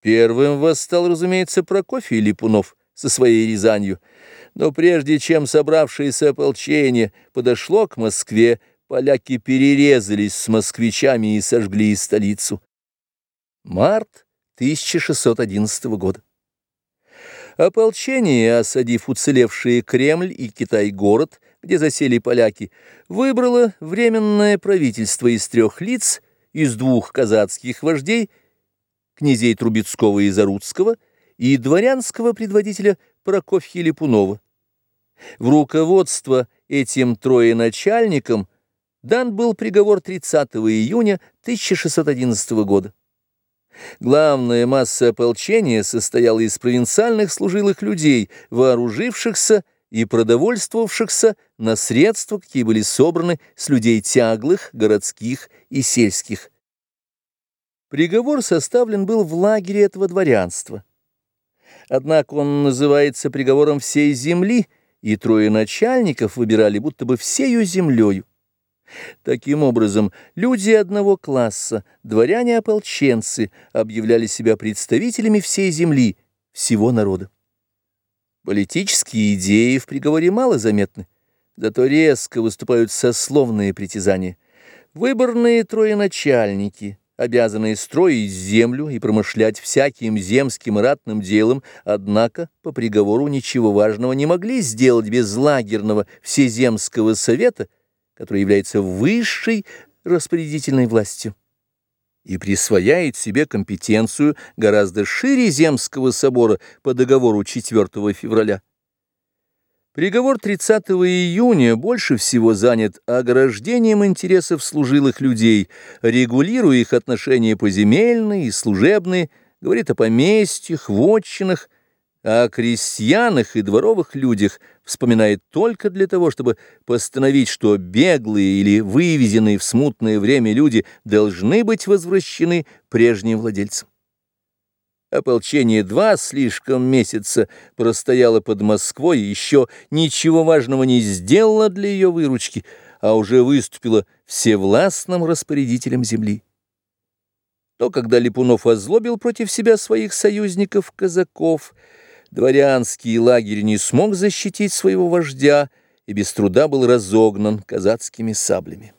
Первым восстал, разумеется, Прокофий Липунов со своей Рязанью, но прежде чем собравшееся ополчение подошло к Москве, поляки перерезались с москвичами и сожгли столицу. Март 1611 года. Ополчение, осадив уцелевшие Кремль и Китай-город, где засели поляки, выбрало временное правительство из трех лиц, из двух казацких вождей, князей Трубецкого и Заруцкого, и дворянского предводителя Прокофья Липунова. В руководство этим троеначальникам дан был приговор 30 июня 1611 года. Главная масса ополчения состояла из провинциальных служилых людей, вооружившихся и продовольствовавшихся на средства, какие были собраны с людей тяглых, городских и сельских. Приговор составлен был в лагере этого дворянства. Однако он называется приговором всей земли, и трое начальников выбирали будто бы всею землею. Таким образом, люди одного класса, дворяне-ополченцы, объявляли себя представителями всей земли, всего народа. Политические идеи в приговоре мало заметны, зато резко выступают сословные притязания. Выборные троеначальники, обязанные строить землю и промышлять всяким земским ратным делом, однако по приговору ничего важного не могли сделать без лагерного всеземского совета, который является высшей распорядительной властью и присвояет себе компетенцию гораздо шире Земского собора по договору 4 февраля. Приговор 30 июня больше всего занят ограждением интересов служилых людей, регулируя их отношения поземельные и служебные, говорит о поместьях, вотчинах, а о крестьянах и дворовых людях вспоминает только для того, чтобы постановить, что беглые или вывезенные в смутное время люди должны быть возвращены прежним владельцам. Ополчение два слишком месяца простояло под Москвой еще ничего важного не сделало для ее выручки, а уже выступило всевластным распорядителем земли. То, когда Липунов озлобил против себя своих союзников, казаков, дворянский лагерь не смог защитить своего вождя и без труда был разогнан казацкими саблями.